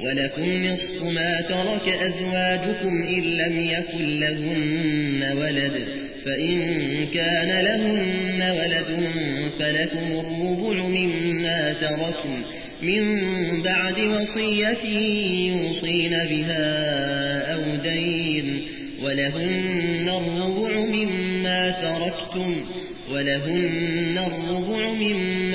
ولكم نصف ما ترك أزواجكم إن لم يكن لهن ولد فإن كان لهن ولد فلكم الربع مما تركن من بعد وصية يوصين بها أو دين ولهن الربع مما تركتم ولهن الربع مما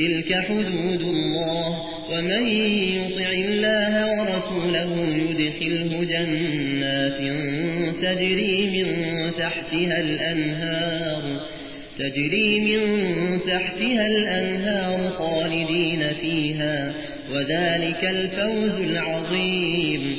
تلك حدود الله ومن يطع الله ورسوله يدخله جنات تجري من تحتها الأنهار تجري من تحتها الأنهار خالدين فيها وذلك الفوز العظيم